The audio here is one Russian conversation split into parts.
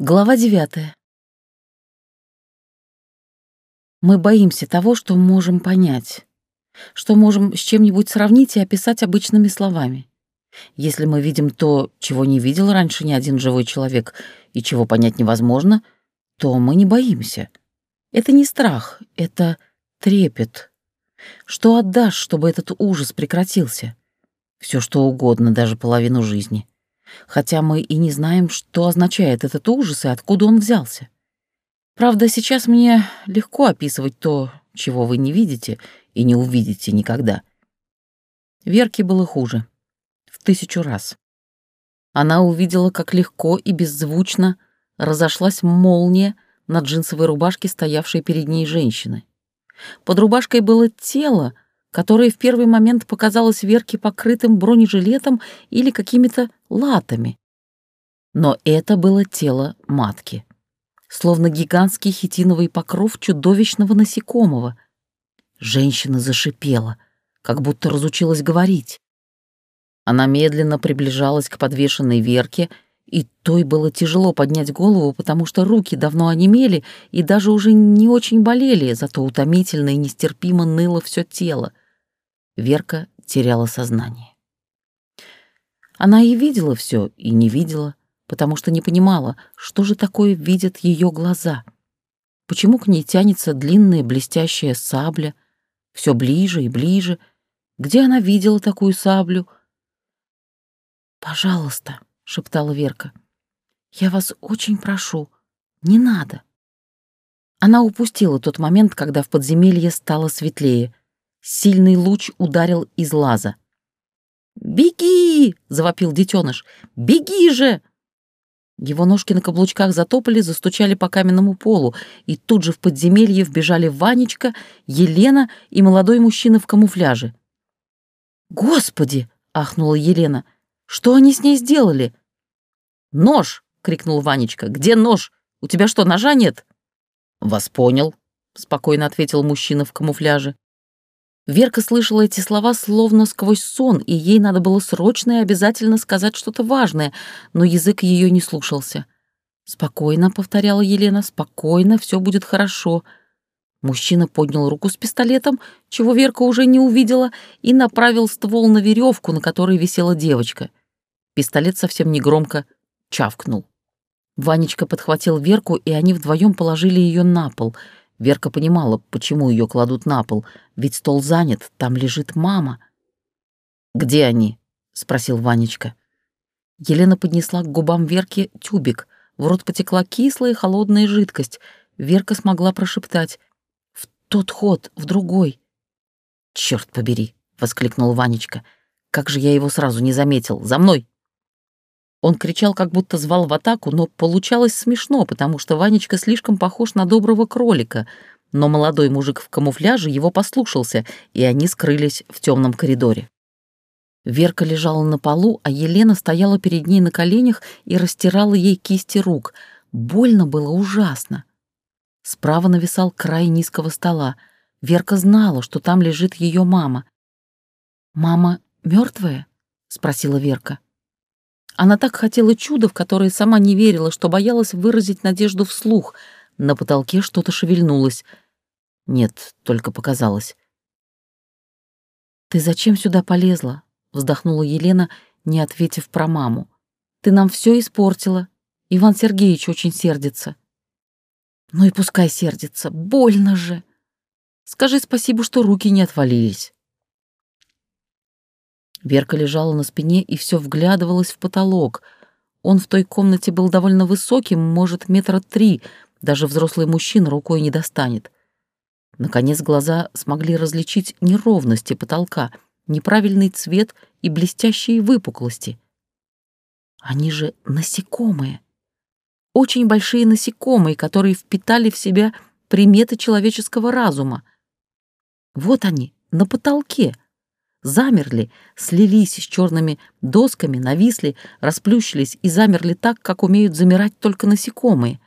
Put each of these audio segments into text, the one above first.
Глава девятая. Мы боимся того, что можем понять, что можем с чем-нибудь сравнить и описать обычными словами. Если мы видим то, чего не видел раньше ни один живой человек и чего понять невозможно, то мы не боимся. Это не страх, это трепет. Что отдашь, чтобы этот ужас прекратился? Все что угодно, даже половину жизни хотя мы и не знаем, что означает этот ужас и откуда он взялся. Правда, сейчас мне легко описывать то, чего вы не видите и не увидите никогда. Верке было хуже. В тысячу раз. Она увидела, как легко и беззвучно разошлась молния на джинсовой рубашке, стоявшей перед ней женщины. Под рубашкой было тело, которое в первый момент показалось Верке покрытым бронежилетом или какими-то латами. Но это было тело матки, словно гигантский хитиновый покров чудовищного насекомого. Женщина зашипела, как будто разучилась говорить. Она медленно приближалась к подвешенной Верке, и той было тяжело поднять голову, потому что руки давно онемели и даже уже не очень болели, зато утомительно и нестерпимо ныло все тело. Верка теряла сознание. Она и видела все, и не видела, потому что не понимала, что же такое видят ее глаза. Почему к ней тянется длинная блестящая сабля, все ближе и ближе. Где она видела такую саблю? «Пожалуйста», — шептала Верка, — «я вас очень прошу, не надо». Она упустила тот момент, когда в подземелье стало светлее. Сильный луч ударил из лаза. «Беги!» — завопил детеныш. «Беги же!» Его ножки на каблучках затопали, застучали по каменному полу, и тут же в подземелье вбежали Ванечка, Елена и молодой мужчина в камуфляже. «Господи!» — ахнула Елена. «Что они с ней сделали?» «Нож!» — крикнул Ванечка. «Где нож? У тебя что, ножа нет?» «Вас понял», — спокойно ответил мужчина в камуфляже. Верка слышала эти слова словно сквозь сон, и ей надо было срочно и обязательно сказать что-то важное, но язык ее не слушался. «Спокойно», — повторяла Елена, — «спокойно, все будет хорошо». Мужчина поднял руку с пистолетом, чего Верка уже не увидела, и направил ствол на веревку, на которой висела девочка. Пистолет совсем негромко чавкнул. Ванечка подхватил Верку, и они вдвоем положили ее на пол — Верка понимала, почему ее кладут на пол, ведь стол занят, там лежит мама. «Где они?» — спросил Ванечка. Елена поднесла к губам Верки тюбик. В рот потекла кислая холодная жидкость. Верка смогла прошептать. «В тот ход, в другой». «Черт побери!» — воскликнул Ванечка. «Как же я его сразу не заметил! За мной!» Он кричал, как будто звал в атаку, но получалось смешно, потому что Ванечка слишком похож на доброго кролика. Но молодой мужик в камуфляже его послушался, и они скрылись в темном коридоре. Верка лежала на полу, а Елена стояла перед ней на коленях и растирала ей кисти рук. Больно было ужасно. Справа нависал край низкого стола. Верка знала, что там лежит ее мама. «Мама мертвая? спросила Верка. Она так хотела чуда, в которое сама не верила, что боялась выразить надежду вслух. На потолке что-то шевельнулось. Нет, только показалось. «Ты зачем сюда полезла?» — вздохнула Елена, не ответив про маму. «Ты нам все испортила. Иван Сергеевич очень сердится». «Ну и пускай сердится. Больно же. Скажи спасибо, что руки не отвалились». Верка лежала на спине и все вглядывалась в потолок. Он в той комнате был довольно высоким, может, метра три, даже взрослый мужчина рукой не достанет. Наконец глаза смогли различить неровности потолка, неправильный цвет и блестящие выпуклости. Они же насекомые. Очень большие насекомые, которые впитали в себя приметы человеческого разума. Вот они, на потолке — замерли, слились с черными досками, нависли, расплющились и замерли так, как умеют замирать только насекомые.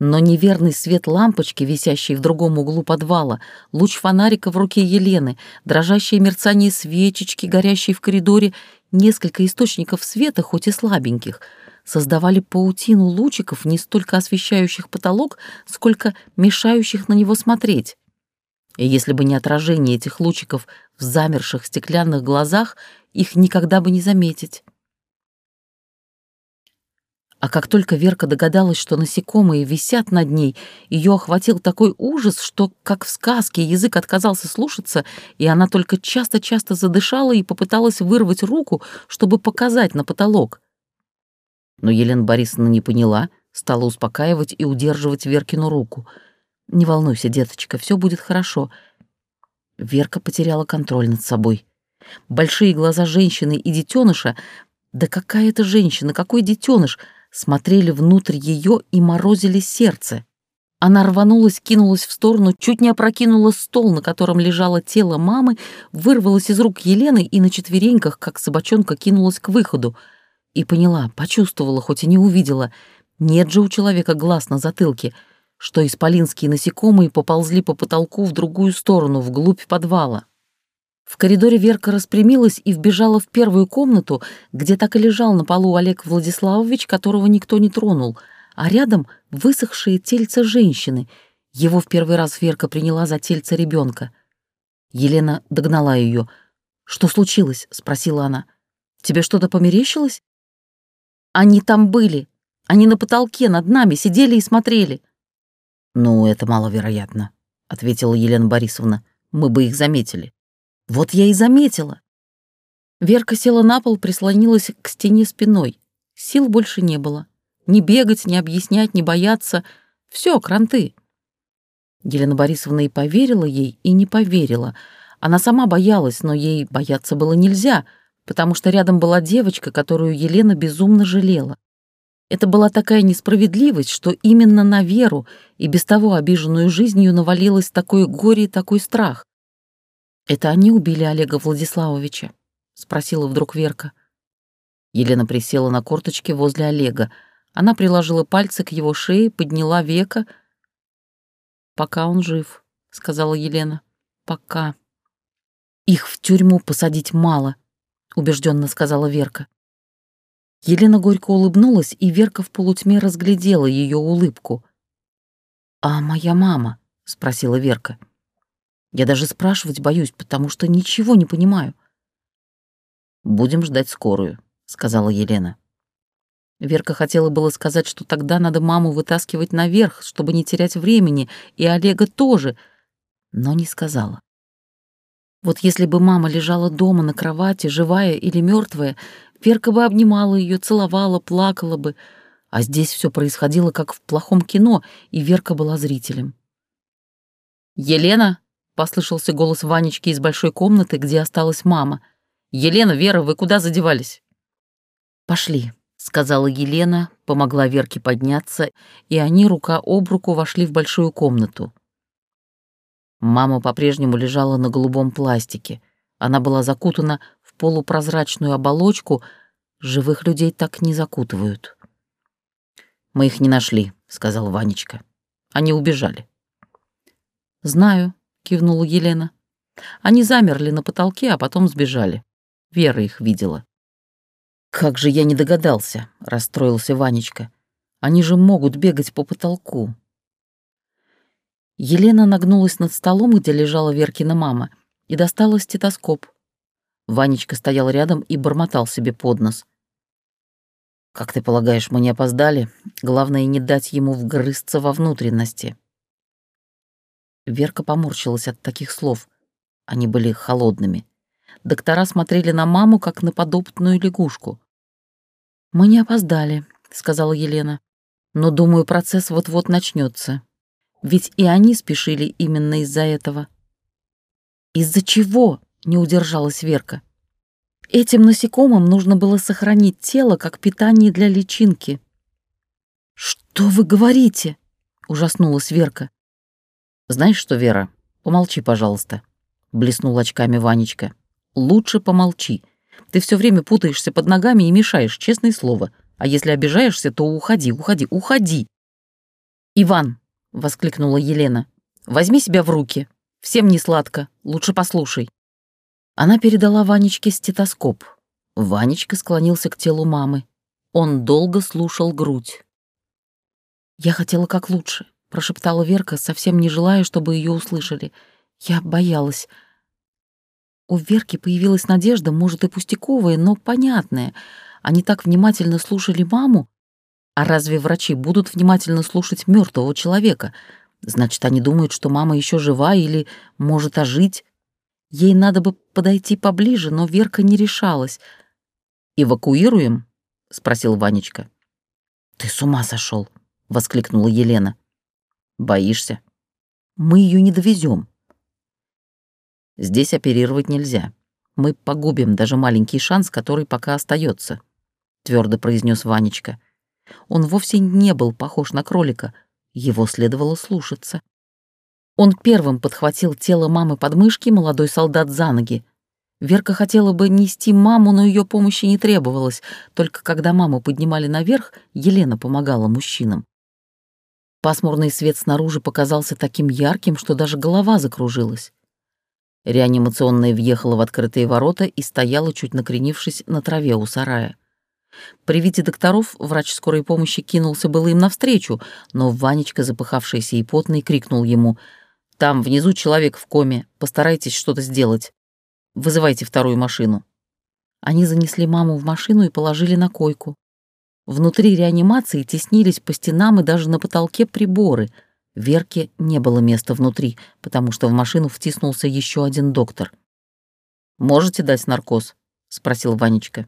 Но неверный свет лампочки, висящей в другом углу подвала, луч фонарика в руке Елены, дрожащее мерцание свечечки, горящей в коридоре, несколько источников света, хоть и слабеньких, создавали паутину лучиков, не столько освещающих потолок, сколько мешающих на него смотреть. И если бы не отражение этих лучиков в замерших стеклянных глазах, их никогда бы не заметить. А как только Верка догадалась, что насекомые висят над ней, ее охватил такой ужас, что, как в сказке, язык отказался слушаться, и она только часто-часто задышала и попыталась вырвать руку, чтобы показать на потолок. Но Елена Борисовна не поняла, стала успокаивать и удерживать Веркину руку. «Не волнуйся, деточка, все будет хорошо». Верка потеряла контроль над собой. Большие глаза женщины и детеныша, да какая это женщина, какой детеныш, смотрели внутрь ее и морозили сердце. Она рванулась, кинулась в сторону, чуть не опрокинула стол, на котором лежало тело мамы, вырвалась из рук Елены и на четвереньках, как собачонка, кинулась к выходу. И поняла, почувствовала, хоть и не увидела, нет же у человека глаз на затылке, что исполинские насекомые поползли по потолку в другую сторону, вглубь подвала. В коридоре Верка распрямилась и вбежала в первую комнату, где так и лежал на полу Олег Владиславович, которого никто не тронул, а рядом высохшее тельце женщины. Его в первый раз Верка приняла за тельце ребенка. Елена догнала ее. «Что случилось?» — спросила она. «Тебе что-то померещилось?» «Они там были. Они на потолке над нами сидели и смотрели». «Ну, это маловероятно», — ответила Елена Борисовна. «Мы бы их заметили». Вот я и заметила. Верка села на пол, прислонилась к стене спиной. Сил больше не было. Ни бегать, ни объяснять, ни бояться. Все, кранты. Елена Борисовна и поверила ей, и не поверила. Она сама боялась, но ей бояться было нельзя, потому что рядом была девочка, которую Елена безумно жалела. Это была такая несправедливость, что именно на Веру и без того обиженную жизнью навалилось такое горе и такой страх. «Это они убили Олега Владиславовича?» — спросила вдруг Верка. Елена присела на корточки возле Олега. Она приложила пальцы к его шее, подняла века. «Пока он жив», — сказала Елена. «Пока». «Их в тюрьму посадить мало», — убежденно сказала Верка. Елена горько улыбнулась, и Верка в полутьме разглядела ее улыбку. «А моя мама?» — спросила Верка. Я даже спрашивать боюсь, потому что ничего не понимаю. «Будем ждать скорую», — сказала Елена. Верка хотела было сказать, что тогда надо маму вытаскивать наверх, чтобы не терять времени, и Олега тоже, но не сказала. Вот если бы мама лежала дома на кровати, живая или мертвая, Верка бы обнимала ее, целовала, плакала бы, а здесь все происходило как в плохом кино, и Верка была зрителем. «Елена!» — послышался голос Ванечки из большой комнаты, где осталась мама. «Елена, Вера, вы куда задевались?» «Пошли», — сказала Елена, помогла Верке подняться, и они рука об руку вошли в большую комнату. Мама по-прежнему лежала на голубом пластике. Она была закутана полупрозрачную оболочку. Живых людей так не закутывают. «Мы их не нашли», — сказал Ванечка. «Они убежали». «Знаю», кивнула Елена. Они замерли на потолке, а потом сбежали. Вера их видела. Как же я не догадался, расстроился Ванечка. Они же могут бегать по потолку. Елена нагнулась над столом, где лежала Веркина мама, и достала стетоскоп. Ванечка стоял рядом и бормотал себе под нос. «Как ты полагаешь, мы не опоздали? Главное, не дать ему вгрызться во внутренности». Верка поморщилась от таких слов. Они были холодными. Доктора смотрели на маму, как на подопытную лягушку. «Мы не опоздали», — сказала Елена. «Но, думаю, процесс вот-вот начнется. Ведь и они спешили именно из-за этого». «Из-за чего?» — не удержалась Верка. «Этим насекомым нужно было сохранить тело как питание для личинки». «Что вы говорите?» — ужаснулась Верка. «Знаешь что, Вера, помолчи, пожалуйста», — блеснул очками Ванечка. «Лучше помолчи. Ты все время путаешься под ногами и мешаешь, честное слово. А если обижаешься, то уходи, уходи, уходи». «Иван», — воскликнула Елена, — «возьми себя в руки. Всем не сладко, лучше послушай». Она передала Ванечке стетоскоп. Ванечка склонился к телу мамы. Он долго слушал грудь. «Я хотела как лучше», — прошептала Верка, совсем не желая, чтобы ее услышали. «Я боялась». У Верки появилась надежда, может, и пустяковая, но понятная. Они так внимательно слушали маму. А разве врачи будут внимательно слушать мертвого человека? Значит, они думают, что мама еще жива или может ожить. Ей надо бы подойти поближе, но Верка не решалась. «Эвакуируем?» — спросил Ванечка. «Ты с ума сошел!» — воскликнула Елена. «Боишься? Мы ее не довезем. Здесь оперировать нельзя. Мы погубим даже маленький шанс, который пока остается, твердо произнес Ванечка. Он вовсе не был похож на кролика, его следовало слушаться. Он первым подхватил тело мамы под мышки, молодой солдат за ноги. Верка хотела бы нести маму, но ее помощи не требовалось, только когда маму поднимали наверх, Елена помогала мужчинам. Пасмурный свет снаружи показался таким ярким, что даже голова закружилась. Реанимационная въехала в открытые ворота и стояла, чуть накренившись на траве у сарая. При виде докторов врач скорой помощи кинулся было им навстречу, но Ванечка, запыхавшийся и потный, крикнул ему «Там внизу человек в коме, постарайтесь что-то сделать. Вызывайте вторую машину». Они занесли маму в машину и положили на койку. Внутри реанимации теснились по стенам и даже на потолке приборы. Верке не было места внутри, потому что в машину втиснулся еще один доктор. «Можете дать наркоз?» — спросил Ванечка.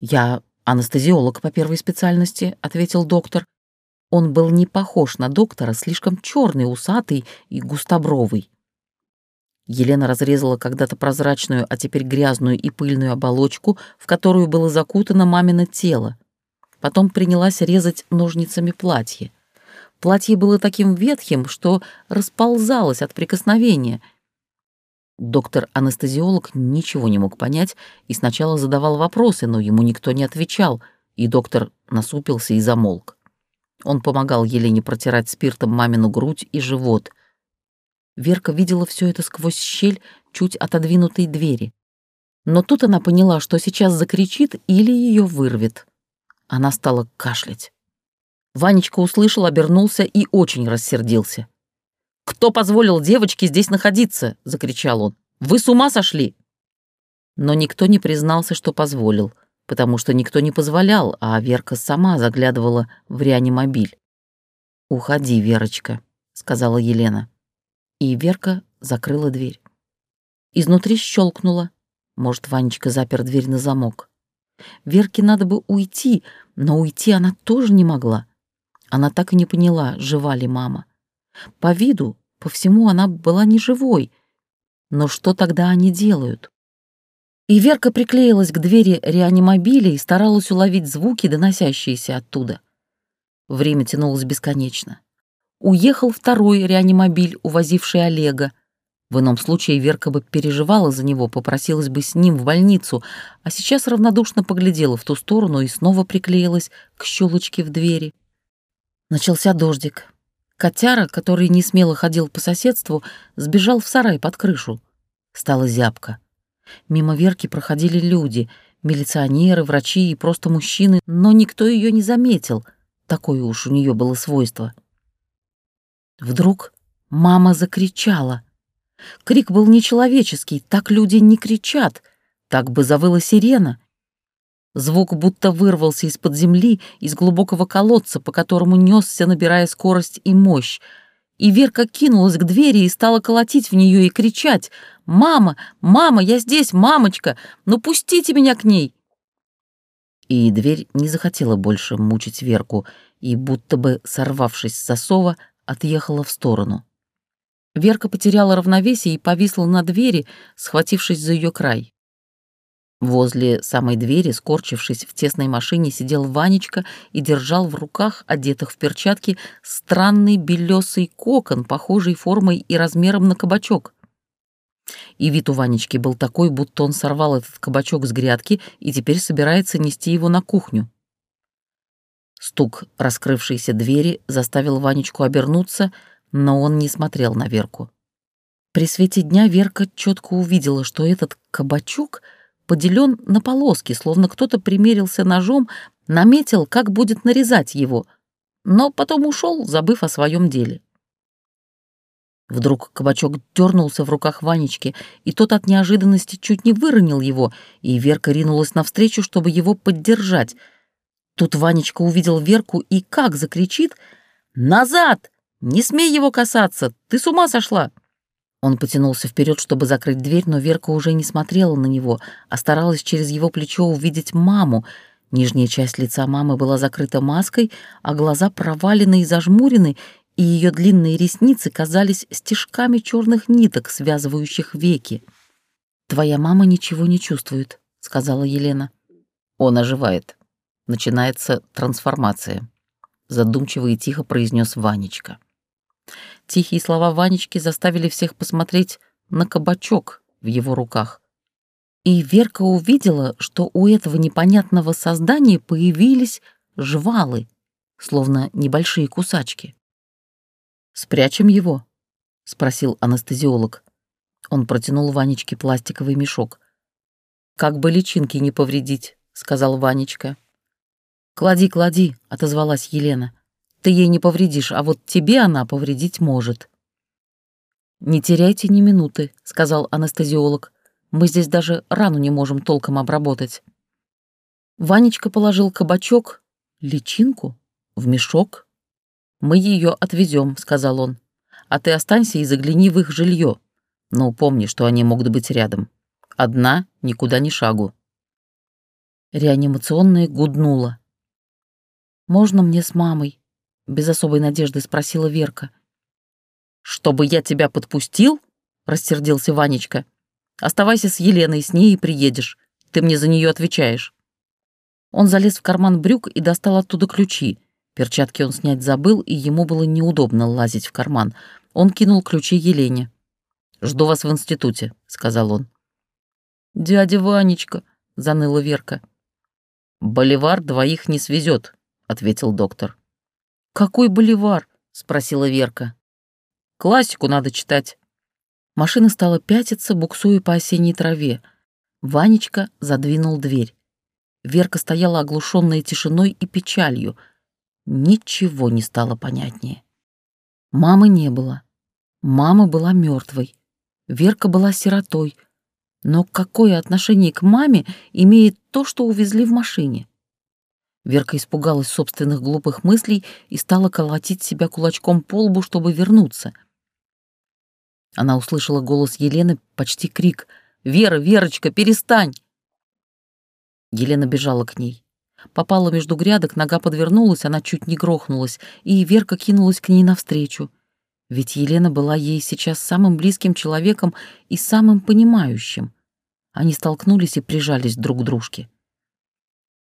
«Я анестезиолог по первой специальности», — ответил доктор. Он был не похож на доктора, слишком черный, усатый и густобровый. Елена разрезала когда-то прозрачную, а теперь грязную и пыльную оболочку, в которую было закутано мамино тело. Потом принялась резать ножницами платье. Платье было таким ветхим, что расползалось от прикосновения. Доктор-анестезиолог ничего не мог понять и сначала задавал вопросы, но ему никто не отвечал, и доктор насупился и замолк. Он помогал Елене протирать спиртом мамину грудь и живот. Верка видела все это сквозь щель чуть отодвинутой двери. Но тут она поняла, что сейчас закричит или ее вырвет. Она стала кашлять. Ванечка услышал, обернулся и очень рассердился. «Кто позволил девочке здесь находиться?» — закричал он. «Вы с ума сошли?» Но никто не признался, что позволил, потому что никто не позволял, а Верка сама заглядывала в реанимобиль. «Уходи, Верочка», — сказала Елена. И Верка закрыла дверь. Изнутри щелкнула. Может, Ванечка запер дверь на замок. Верке надо бы уйти, но уйти она тоже не могла. Она так и не поняла, жива ли мама. По виду, по всему она была не живой. Но что тогда они делают? И Верка приклеилась к двери реанимобиля и старалась уловить звуки, доносящиеся оттуда. Время тянулось бесконечно. Уехал второй реанимобиль, увозивший Олега. В ином случае Верка бы переживала за него, попросилась бы с ним в больницу, а сейчас равнодушно поглядела в ту сторону и снова приклеилась к щелочке в двери. Начался дождик. Котяра, который не смело ходил по соседству, сбежал в сарай под крышу. Стала зябко. Мимо Верки проходили люди, милиционеры, врачи и просто мужчины, но никто ее не заметил. Такое уж у нее было свойство. Вдруг мама закричала — Крик был нечеловеческий, так люди не кричат, так бы завыла сирена. Звук будто вырвался из-под земли, из глубокого колодца, по которому несся, набирая скорость и мощь. И Верка кинулась к двери и стала колотить в нее и кричать «Мама! Мама! Я здесь! Мамочка! Ну пустите меня к ней!» И дверь не захотела больше мучить Верку и, будто бы сорвавшись с засова, отъехала в сторону. Верка потеряла равновесие и повисла на двери, схватившись за ее край. Возле самой двери, скорчившись в тесной машине, сидел Ванечка и держал в руках, одетых в перчатки, странный белесый кокон, похожий формой и размером на кабачок. И вид у Ванечки был такой, будто он сорвал этот кабачок с грядки и теперь собирается нести его на кухню. Стук раскрывшейся двери заставил Ванечку обернуться — но он не смотрел на Верку. При свете дня Верка четко увидела, что этот кабачок поделен на полоски, словно кто-то примерился ножом, наметил, как будет нарезать его, но потом ушел, забыв о своем деле. Вдруг кабачок дернулся в руках Ванечки, и тот от неожиданности чуть не выронил его, и Верка ринулась навстречу, чтобы его поддержать. Тут Ванечка увидел Верку и как закричит «Назад! Не смей его касаться! Ты с ума сошла!» Он потянулся вперед, чтобы закрыть дверь, но Верка уже не смотрела на него, а старалась через его плечо увидеть маму. Нижняя часть лица мамы была закрыта маской, а глаза провалены и зажмурены, и ее длинные ресницы казались стежками черных ниток, связывающих веки. «Твоя мама ничего не чувствует», — сказала Елена. «Он оживает. Начинается трансформация», — задумчиво и тихо произнес Ванечка. Тихие слова Ванечки заставили всех посмотреть на кабачок в его руках. И Верка увидела, что у этого непонятного создания появились жвалы, словно небольшие кусачки. «Спрячем его?» — спросил анестезиолог. Он протянул Ванечке пластиковый мешок. «Как бы личинки не повредить», — сказал Ванечка. «Клади, клади», — отозвалась Елена. «Ты ей не повредишь, а вот тебе она повредить может». «Не теряйте ни минуты», — сказал анестезиолог. «Мы здесь даже рану не можем толком обработать». Ванечка положил кабачок, личинку, в мешок, «Мы ее отвезем», — сказал он. «А ты останься и загляни в их жилье. Но помни, что они могут быть рядом. Одна никуда ни шагу». Реанимационная гуднула. «Можно мне с мамой?» — без особой надежды спросила Верка. «Чтобы я тебя подпустил?» — рассердился Ванечка. «Оставайся с Еленой, с ней и приедешь. Ты мне за нее отвечаешь». Он залез в карман брюк и достал оттуда ключи. Перчатки он снять забыл, и ему было неудобно лазить в карман. Он кинул ключи Елене. «Жду вас в институте», — сказал он. «Дядя Ванечка», — заныла Верка. «Боливар двоих не свезет», — ответил доктор. «Какой боливар?» — спросила Верка. «Классику надо читать». Машина стала пятиться, буксуя по осенней траве. Ванечка задвинул дверь. Верка стояла оглушенная тишиной и печалью — Ничего не стало понятнее. Мамы не было. Мама была мертвой. Верка была сиротой. Но какое отношение к маме имеет то, что увезли в машине? Верка испугалась собственных глупых мыслей и стала колотить себя кулачком по лбу, чтобы вернуться. Она услышала голос Елены, почти крик. «Вера, Верочка, перестань!» Елена бежала к ней. Попала между грядок, нога подвернулась, она чуть не грохнулась, и Верка кинулась к ней навстречу. Ведь Елена была ей сейчас самым близким человеком и самым понимающим. Они столкнулись и прижались друг к дружке.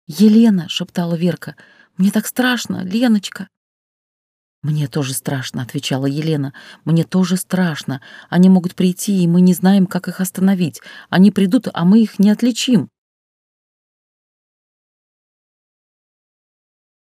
«Елена!» — шептала Верка. «Мне так страшно, Леночка!» «Мне тоже страшно», — отвечала Елена. «Мне тоже страшно. Они могут прийти, и мы не знаем, как их остановить. Они придут, а мы их не отличим».